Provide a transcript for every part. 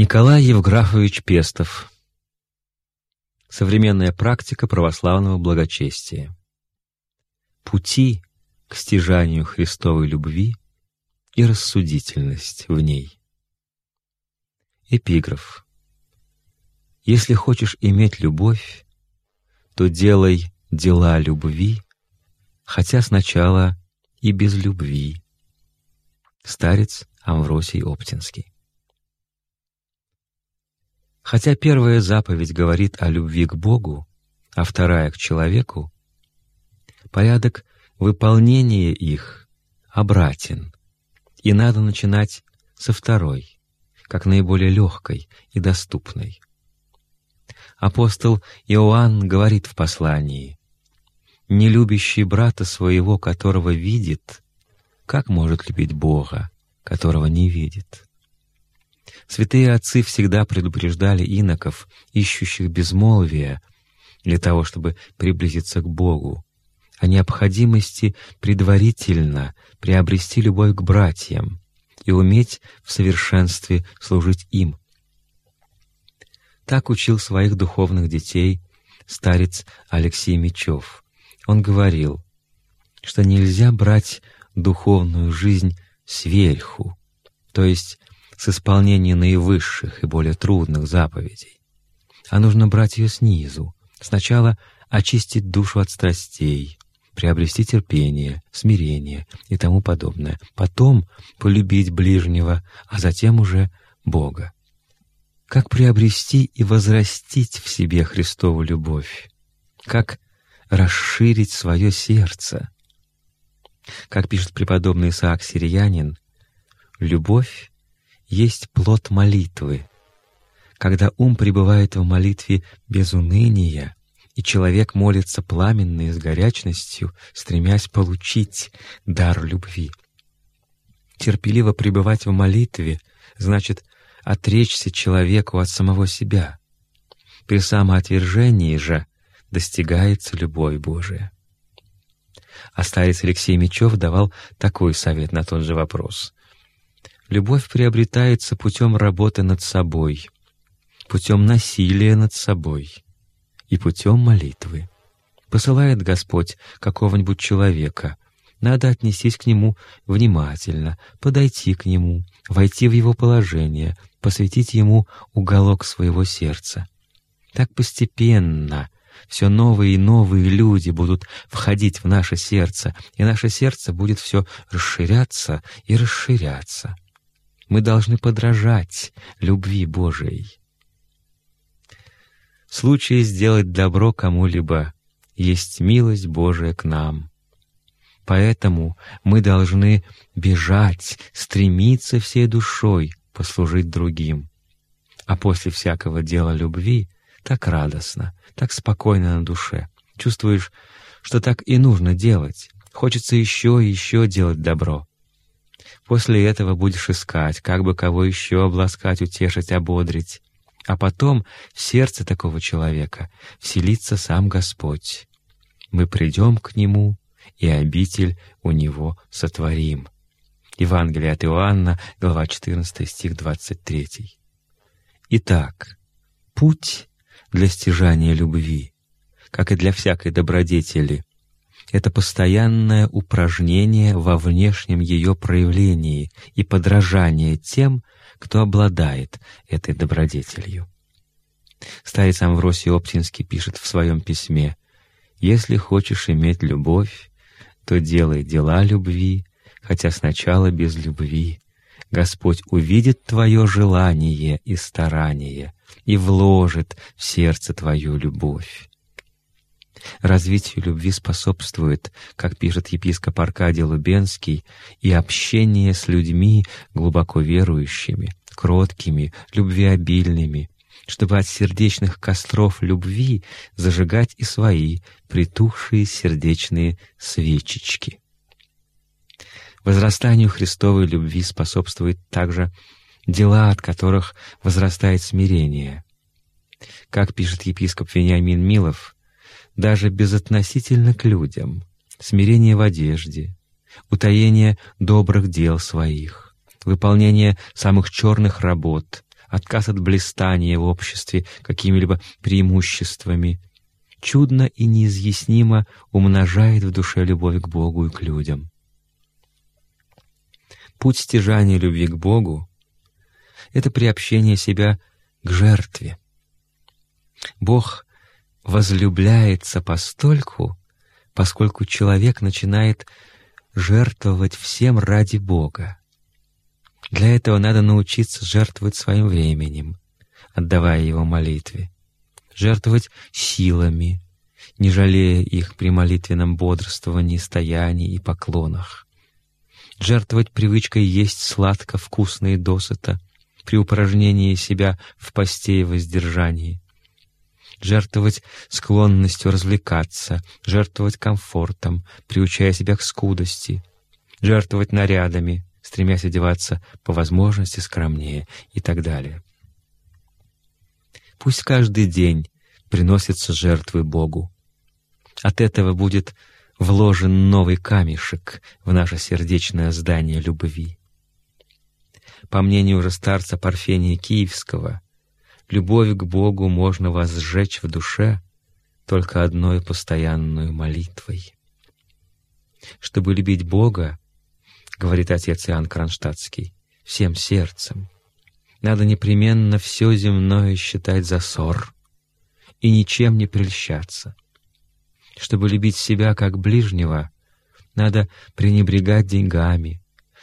Николай Евграфович Пестов Современная практика православного благочестия Пути к стяжанию Христовой любви и рассудительность в ней. Эпиграф Если хочешь иметь любовь, то делай дела любви, хотя сначала и без любви. Старец Амвросий Оптинский Хотя первая заповедь говорит о любви к Богу, а вторая — к человеку, порядок выполнения их обратен, и надо начинать со второй, как наиболее легкой и доступной. Апостол Иоанн говорит в послании, «Не любящий брата своего, которого видит, как может любить Бога, которого не видит?» Святые отцы всегда предупреждали иноков, ищущих безмолвия, для того, чтобы приблизиться к Богу, о необходимости предварительно приобрести любовь к братьям и уметь в совершенстве служить им. Так учил своих духовных детей старец Алексей Мечев. Он говорил, что нельзя брать духовную жизнь сверху, то есть с исполнения наивысших и более трудных заповедей, а нужно брать ее снизу. Сначала очистить душу от страстей, приобрести терпение, смирение и тому подобное. Потом полюбить ближнего, а затем уже Бога. Как приобрести и возрастить в себе Христову любовь? Как расширить свое сердце? Как пишет преподобный Исаак Сириянин, «Любовь есть плод молитвы. Когда ум пребывает в молитве без уныния, и человек молится пламенно и с горячностью, стремясь получить дар любви. Терпеливо пребывать в молитве значит отречься человеку от самого себя. При самоотвержении же достигается любовь Божия. А старец Алексей Мечев давал такой совет на тот же вопрос. Любовь приобретается путем работы над собой, путем насилия над собой и путем молитвы. Посылает Господь какого-нибудь человека, надо отнестись к нему внимательно, подойти к нему, войти в его положение, посвятить ему уголок своего сердца. Так постепенно все новые и новые люди будут входить в наше сердце, и наше сердце будет все расширяться и расширяться. Мы должны подражать любви Божией. В случае сделать добро кому-либо есть милость Божия к нам. Поэтому мы должны бежать, стремиться всей душой послужить другим. А после всякого дела любви так радостно, так спокойно на душе. Чувствуешь, что так и нужно делать. Хочется еще и еще делать добро. После этого будешь искать, как бы кого еще обласкать, утешить, ободрить. А потом в сердце такого человека вселится сам Господь. Мы придем к Нему, и обитель у Него сотворим. Евангелие от Иоанна, глава 14, стих 23. Итак, путь для стяжания любви, как и для всякой добродетели, это постоянное упражнение во внешнем ее проявлении и подражание тем, кто обладает этой добродетелью. Старец Амвросий Оптинский пишет в своем письме «Если хочешь иметь любовь, то делай дела любви, хотя сначала без любви. Господь увидит твое желание и старание и вложит в сердце твою любовь. Развитию любви способствует, как пишет епископ Аркадий Лубенский, и общение с людьми глубоко верующими, кроткими, любвеобильными, чтобы от сердечных костров любви зажигать и свои притухшие сердечные свечечки. Возрастанию Христовой любви способствует также дела, от которых возрастает смирение. Как пишет епископ Вениамин Милов, даже безотносительно к людям, смирение в одежде, утаение добрых дел своих, выполнение самых черных работ, отказ от блистания в обществе какими-либо преимуществами, чудно и неизъяснимо умножает в душе любовь к Богу и к людям. Путь стяжания любви к Богу — это приобщение себя к жертве. Бог возлюбляется постольку, поскольку человек начинает жертвовать всем ради Бога. Для этого надо научиться жертвовать своим временем, отдавая его молитве, жертвовать силами, не жалея их при молитвенном бодрствовании, стоянии и поклонах, жертвовать привычкой есть сладко, вкусно и досыта при упражнении себя в посте и воздержании, жертвовать склонностью развлекаться, жертвовать комфортом, приучая себя к скудости, жертвовать нарядами, стремясь одеваться по возможности скромнее и так далее. Пусть каждый день приносятся жертвы Богу. От этого будет вложен новый камешек в наше сердечное здание любви. По мнению уже старца Парфения Киевского, любовь к Богу можно возжечь в душе только одной постоянной молитвой. Чтобы любить Бога, говорит отец Иоанн Кронштадтский, всем сердцем, надо непременно все земное считать за ссор и ничем не прельщаться. Чтобы любить себя как ближнего, надо пренебрегать деньгами,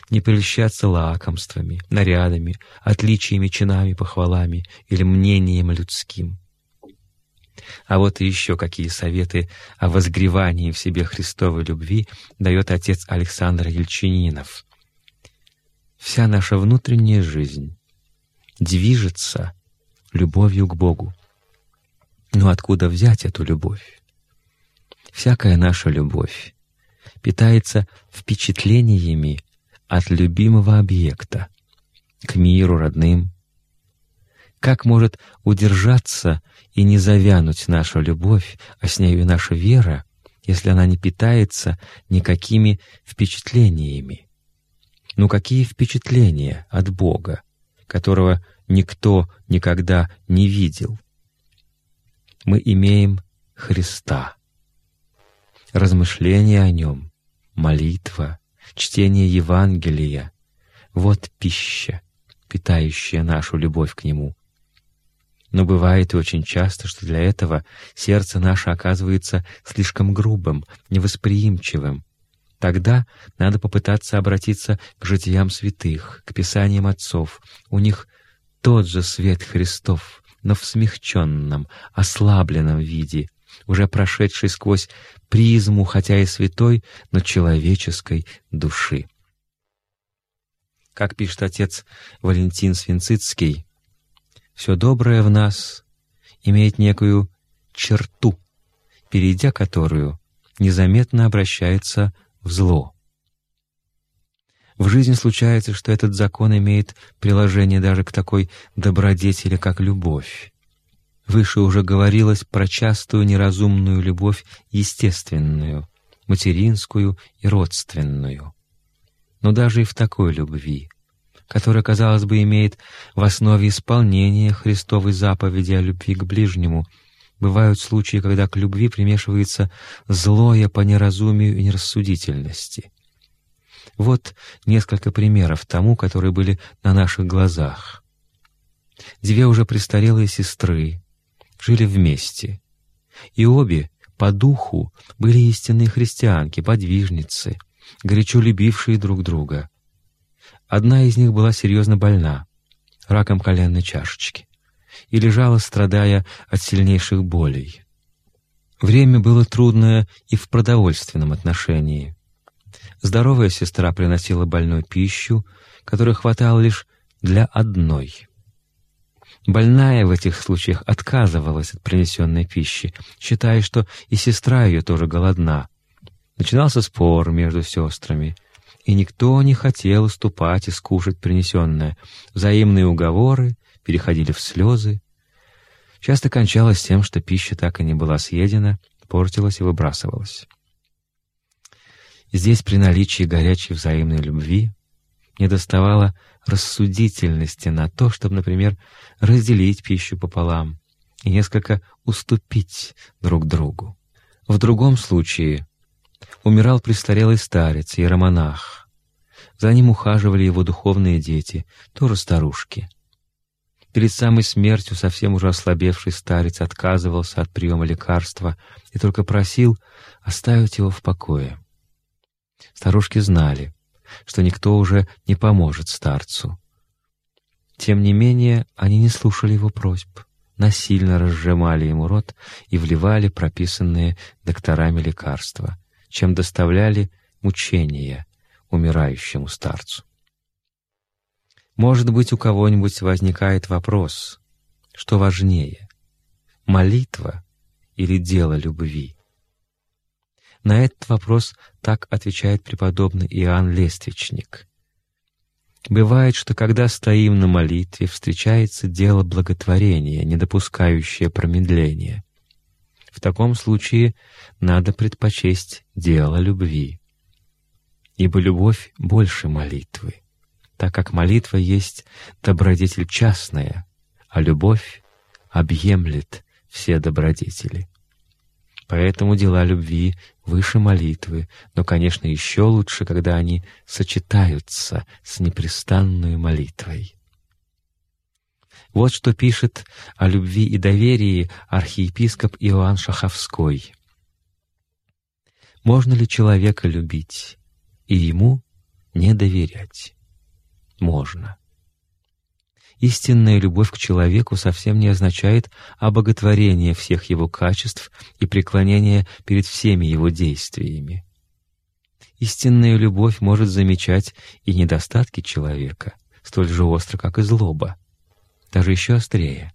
не прельщаться лакомствами, нарядами, отличиями, чинами, похвалами или мнением людским. А вот и еще какие советы о возгревании в себе Христовой любви дает отец Александр Ельчининов. Вся наша внутренняя жизнь движется любовью к Богу. Но откуда взять эту любовь? Всякая наша любовь питается впечатлениями от любимого объекта к миру родным. Как может удержаться и не завянуть наша любовь, а с нею и наша вера, если она не питается никакими впечатлениями? Ну какие впечатления от Бога, которого никто никогда не видел? Мы имеем Христа. Размышление о Нем, молитва — чтение Евангелия — вот пища, питающая нашу любовь к Нему. Но бывает и очень часто, что для этого сердце наше оказывается слишком грубым, невосприимчивым. Тогда надо попытаться обратиться к житиям святых, к писаниям отцов. У них тот же свет Христов, но в смягченном, ослабленном виде, уже прошедший сквозь призму, хотя и святой, но человеческой души. Как пишет отец Валентин Свинцицкий, «Все доброе в нас имеет некую черту, перейдя которую незаметно обращается в зло». В жизни случается, что этот закон имеет приложение даже к такой добродетели, как любовь. Выше уже говорилось про частую неразумную любовь естественную, материнскую и родственную. Но даже и в такой любви, которая, казалось бы, имеет в основе исполнения Христовой заповеди о любви к ближнему, бывают случаи, когда к любви примешивается злое по неразумию и нерассудительности. Вот несколько примеров тому, которые были на наших глазах. Две уже престарелые сестры, жили вместе. И обе по духу были истинные христианки, подвижницы, горячо любившие друг друга. Одна из них была серьезно больна, раком коленной чашечки, и лежала, страдая от сильнейших болей. Время было трудное и в продовольственном отношении. Здоровая сестра приносила больной пищу, которой хватало лишь для одной — Больная в этих случаях отказывалась от принесенной пищи, считая, что и сестра ее тоже голодна. Начинался спор между сестрами, и никто не хотел уступать и скушать принесенное. Взаимные уговоры переходили в слезы. Часто кончалось тем, что пища так и не была съедена, портилась и выбрасывалась. Здесь, при наличии горячей взаимной любви, не доставало рассудительности на то, чтобы, например, разделить пищу пополам и несколько уступить друг другу. В другом случае умирал престарелый старец, иеромонах. За ним ухаживали его духовные дети, тоже старушки. Перед самой смертью совсем уже ослабевший старец отказывался от приема лекарства и только просил оставить его в покое. Старушки знали, что никто уже не поможет старцу. Тем не менее, они не слушали его просьб, насильно разжимали ему рот и вливали прописанные докторами лекарства, чем доставляли мучения умирающему старцу. Может быть, у кого-нибудь возникает вопрос, что важнее — молитва или дело любви? На этот вопрос так отвечает преподобный Иоанн Лествичник. Бывает, что когда стоим на молитве, встречается дело благотворения, не допускающее промедления. В таком случае надо предпочесть дело любви. Ибо любовь больше молитвы, так как молитва есть добродетель частная, а любовь объемлет все добродетели. Поэтому дела любви выше молитвы, но, конечно, еще лучше, когда они сочетаются с непрестанной молитвой. Вот что пишет о любви и доверии архиепископ Иоанн Шаховской. «Можно ли человека любить и ему не доверять?» Можно. Истинная любовь к человеку совсем не означает обоготворение всех его качеств и преклонение перед всеми его действиями. Истинная любовь может замечать и недостатки человека, столь же остро, как и злоба, даже еще острее.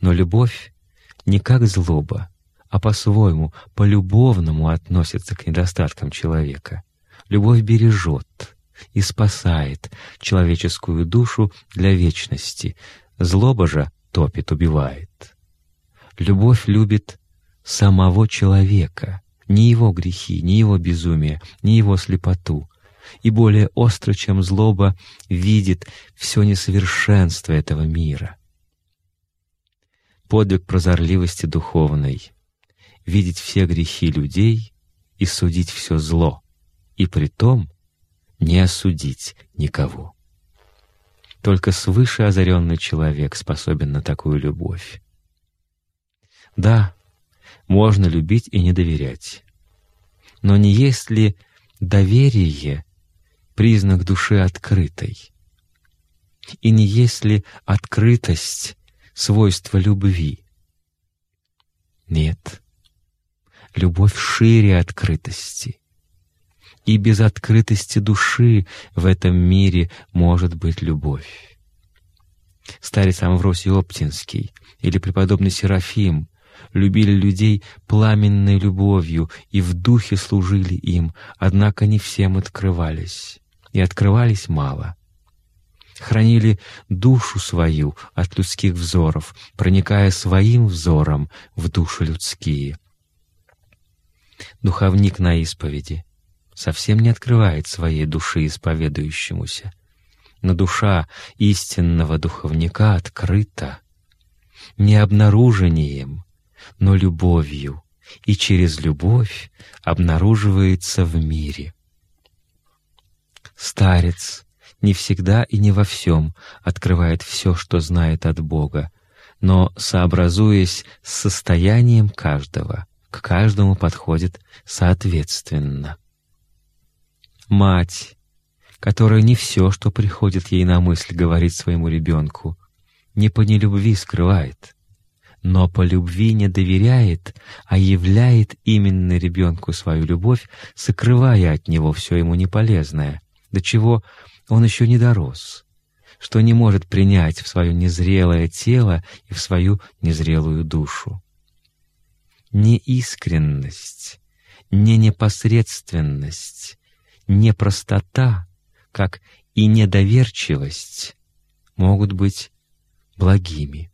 Но любовь не как злоба, а по-своему, по-любовному относится к недостаткам человека. Любовь бережет, и спасает человеческую душу для вечности. Злоба же топит, убивает. Любовь любит самого человека, не его грехи, не его безумие, не его слепоту, и более остро, чем злоба, видит все несовершенство этого мира. Подвиг прозорливости духовной — видеть все грехи людей и судить все зло, и при том не осудить никого. Только свыше озаренный человек способен на такую любовь. Да, можно любить и не доверять. Но не есть ли доверие признак души открытой? И не есть ли открытость свойство любви? Нет. Любовь шире открытости и без открытости души в этом мире может быть любовь. Старец Амвросий Оптинский или преподобный Серафим любили людей пламенной любовью и в духе служили им, однако не всем открывались, и открывались мало. Хранили душу свою от людских взоров, проникая своим взором в души людские. Духовник на исповеди — совсем не открывает своей души исповедующемуся. Но душа истинного духовника открыта не обнаружением, но любовью, и через любовь обнаруживается в мире. Старец не всегда и не во всем открывает все, что знает от Бога, но, сообразуясь с состоянием каждого, к каждому подходит соответственно мать, которая не все, что приходит ей на мысль, говорит своему ребенку, не по нелюбви скрывает, но по любви не доверяет, а являет именно ребенку свою любовь, сокрывая от него все ему неполезное, до чего он еще не дорос, что не может принять в свое незрелое тело и в свою незрелую душу. Неискренность, не непосредственность, непростота, как и недоверчивость могут быть благими.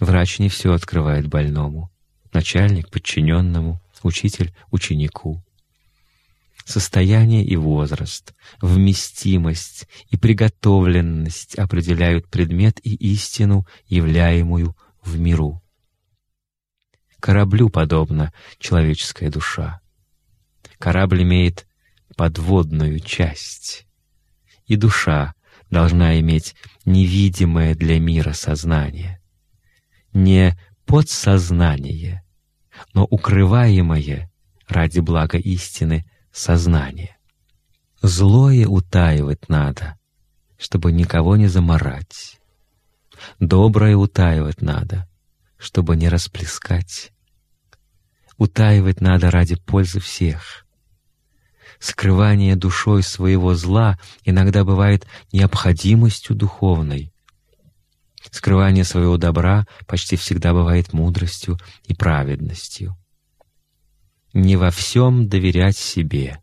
Врач не все открывает больному, начальник — подчиненному, учитель — ученику. Состояние и возраст, вместимость и приготовленность определяют предмет и истину, являемую в миру. Кораблю подобна человеческая душа. Корабль имеет подводную часть, и душа должна иметь невидимое для мира сознание, не подсознание, но укрываемое ради блага истины сознание. Злое утаивать надо, чтобы никого не заморать. Доброе утаивать надо, чтобы не расплескать. Утаивать надо ради пользы всех. Скрывание душой своего зла иногда бывает необходимостью духовной. Скрывание своего добра почти всегда бывает мудростью и праведностью. Не во всем доверять себе.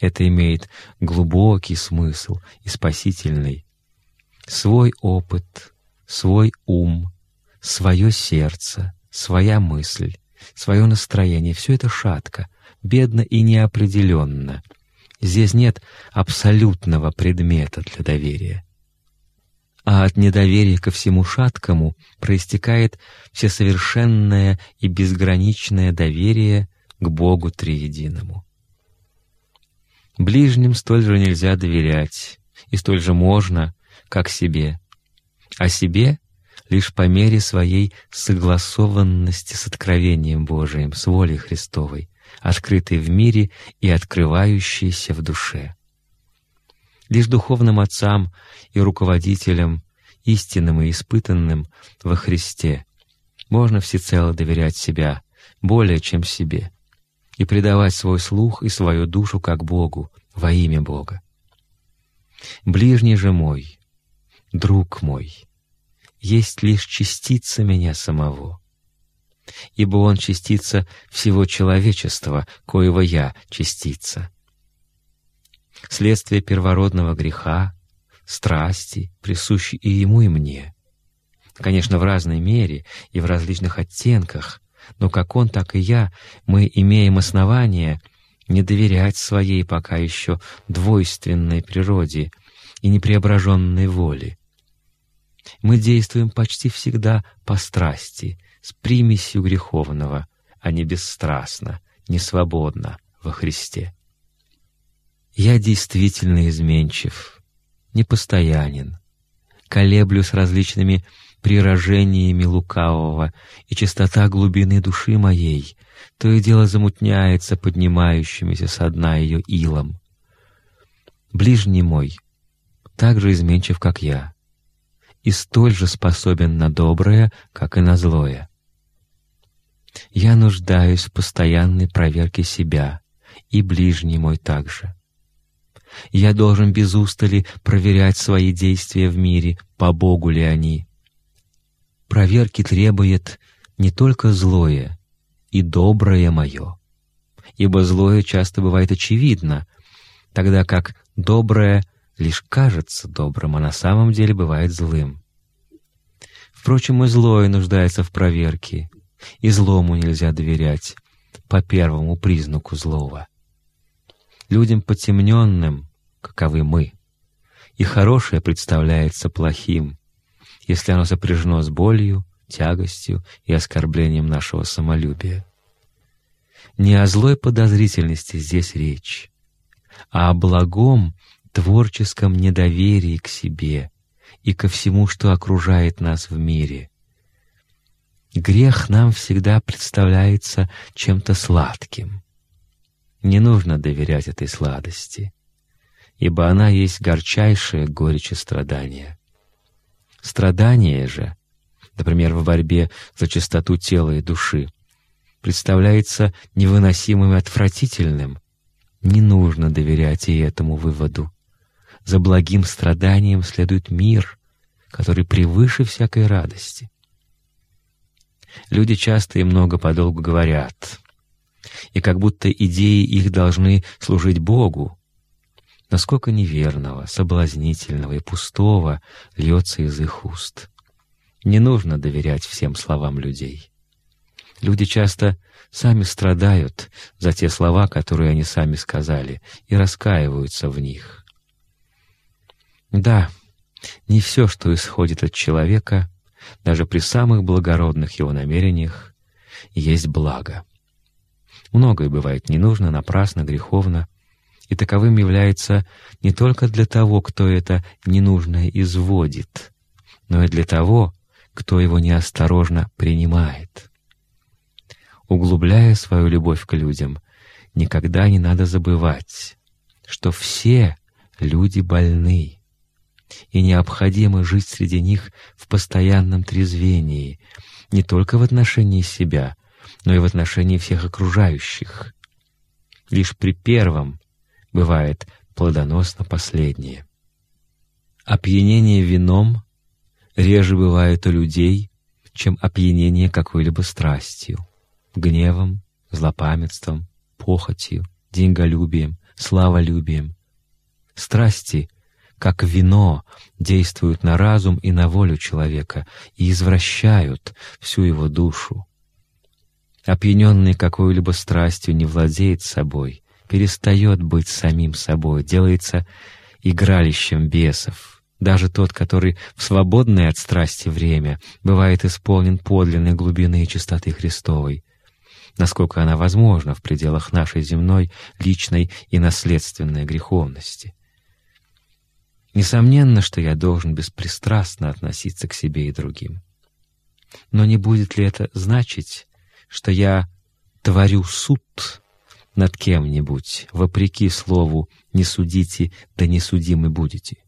Это имеет глубокий смысл и спасительный. Свой опыт, свой ум, свое сердце, своя мысль, свое настроение — все это шатко, бедно и неопределенно. Здесь нет абсолютного предмета для доверия. А от недоверия ко всему шаткому проистекает всесовершенное и безграничное доверие к Богу Триединому. Ближним столь же нельзя доверять, и столь же можно, как себе, а себе лишь по мере своей согласованности с откровением Божиим, с волей Христовой, открытой в мире и открывающейся в душе. Лишь духовным отцам и руководителям, истинным и испытанным во Христе, можно всецело доверять себя более, чем себе, и предавать свой слух и свою душу как Богу, во имя Бога. Ближний же мой, друг мой, есть лишь частица меня самого, ибо он частица всего человечества, коего я частица. Следствие первородного греха, страсти, присущи и ему, и мне. Конечно, в разной мере и в различных оттенках, но как он, так и я, мы имеем основания не доверять своей пока еще двойственной природе и непреображенной воле, мы действуем почти всегда по страсти, с примесью греховного, а не бесстрастно, не свободно во Христе. Я действительно изменчив, непостоянен, колеблю с различными приражениями лукавого, и чистота глубины души моей то и дело замутняется поднимающимися со дна ее илом. Ближний мой так же изменчив, как я и столь же способен на доброе, как и на злое. Я нуждаюсь в постоянной проверке себя, и ближний мой также. Я должен без устали проверять свои действия в мире, по Богу ли они. Проверки требует не только злое, и доброе мое, ибо злое часто бывает очевидно, тогда как доброе — лишь кажется добрым, а на самом деле бывает злым. Впрочем, и злое нуждается в проверке, и злому нельзя доверять по первому признаку злого. Людям потемненным, каковы мы, и хорошее представляется плохим, если оно сопряжено с болью, тягостью и оскорблением нашего самолюбия. Не о злой подозрительности здесь речь, а о благом творческом недоверии к себе и ко всему, что окружает нас в мире. Грех нам всегда представляется чем-то сладким. Не нужно доверять этой сладости, ибо она есть горчайшее горечь и страдания. Страдание же, например, в борьбе за чистоту тела и души, представляется невыносимым и отвратительным. Не нужно доверять и этому выводу. За благим страданием следует мир, который превыше всякой радости. Люди часто и много подолгу говорят, и как будто идеи их должны служить Богу, насколько неверного, соблазнительного и пустого льется из их уст. Не нужно доверять всем словам людей. Люди часто сами страдают за те слова, которые они сами сказали, и раскаиваются в них. Да, не все, что исходит от человека, даже при самых благородных его намерениях, есть благо. Многое бывает ненужно, напрасно, греховно, и таковым является не только для того, кто это ненужное изводит, но и для того, кто его неосторожно принимает. Углубляя свою любовь к людям, никогда не надо забывать, что все люди больны, и необходимо жить среди них в постоянном трезвении, не только в отношении себя, но и в отношении всех окружающих. Лишь при первом бывает плодоносно последнее. Опьянение вином реже бывает у людей, чем опьянение какой-либо страстью, гневом, злопамятством, похотью, деньголюбием, славолюбием. Страсти, как вино, действуют на разум и на волю человека и извращают всю его душу. Опьяненный какой-либо страстью не владеет собой, перестает быть самим собой, делается игралищем бесов. Даже тот, который в свободное от страсти время бывает исполнен подлинной глубины и чистоты Христовой, насколько она возможна в пределах нашей земной, личной и наследственной греховности. Несомненно, что я должен беспристрастно относиться к себе и другим. Но не будет ли это значить, что я творю суд над кем-нибудь, вопреки слову «не судите, да не судимы будете».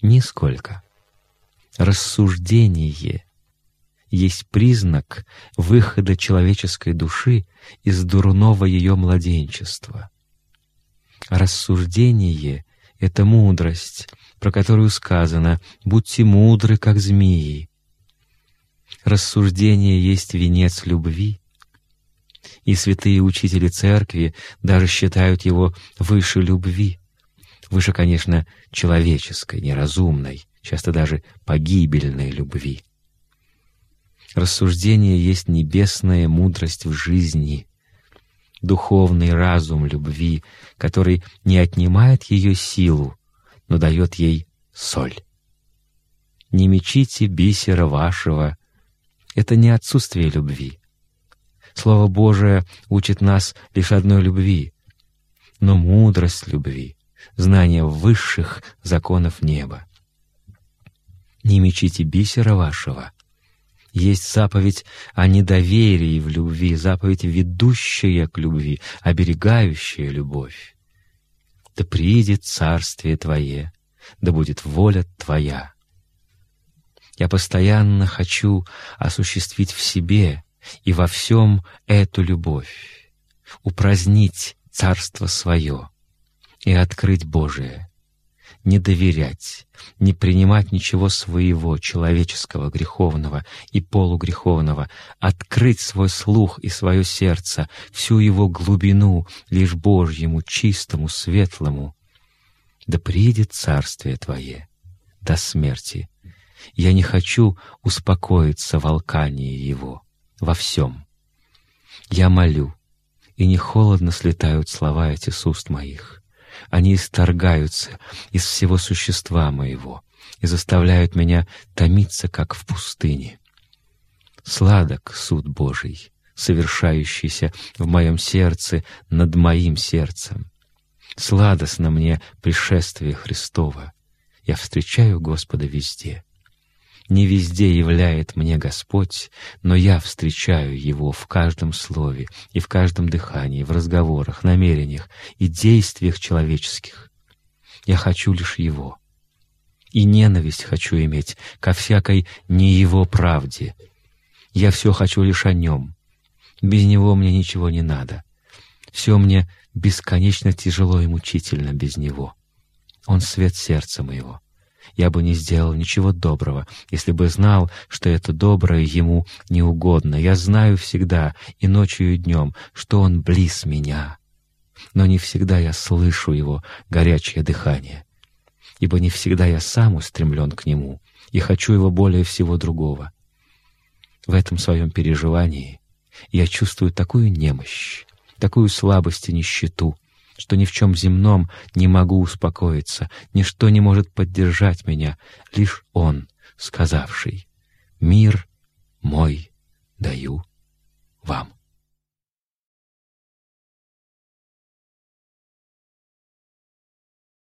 Нисколько. Рассуждение есть признак выхода человеческой души из дурного ее младенчества. Рассуждение — это мудрость, про которую сказано «будьте мудры, как змеи». Рассуждение есть венец любви, и святые учители церкви даже считают его выше любви, выше, конечно, человеческой, неразумной, часто даже погибельной любви. Рассуждение есть небесная мудрость в жизни, духовный разум любви, который не отнимает ее силу, но дает ей соль. Не мечите бисера вашего — это не отсутствие любви, Слово Божие учит нас лишь одной любви, но мудрость любви, знание высших законов неба. «Не мечите бисера вашего» есть заповедь о недоверии в любви, заповедь, ведущая к любви, оберегающая любовь. «Да приидет царствие Твое, да будет воля Твоя». Я постоянно хочу осуществить в себе и во всем эту любовь, упразднить Царство Свое и открыть Божие, не доверять, не принимать ничего своего, человеческого, греховного и полугреховного, открыть свой слух и свое сердце, всю его глубину лишь Божьему, чистому, светлому. Да приидет Царствие Твое до смерти. Я не хочу успокоиться в алкании Его во всем. Я молю, и не холодно слетают слова эти с уст моих. Они исторгаются из всего существа моего и заставляют меня томиться, как в пустыне. Сладок суд Божий, совершающийся в моем сердце над моим сердцем. Сладостно мне пришествие Христова. Я встречаю Господа везде — не везде являет мне Господь, но я встречаю Его в каждом слове и в каждом дыхании, в разговорах, намерениях и действиях человеческих. Я хочу лишь Его. И ненависть хочу иметь ко всякой не Его правде. Я все хочу лишь о Нем. Без Него мне ничего не надо. Все мне бесконечно тяжело и мучительно без Него. Он свет сердца моего я бы не сделал ничего доброго, если бы знал, что это доброе ему не угодно. Я знаю всегда, и ночью, и днем, что он близ меня. Но не всегда я слышу его горячее дыхание, ибо не всегда я сам устремлен к нему и хочу его более всего другого. В этом своем переживании Я чувствую такую немощь, такую слабость и нищету, что ни в чем земном не могу успокоиться, ничто не может поддержать меня, лишь Он, сказавший «Мир мой даю вам».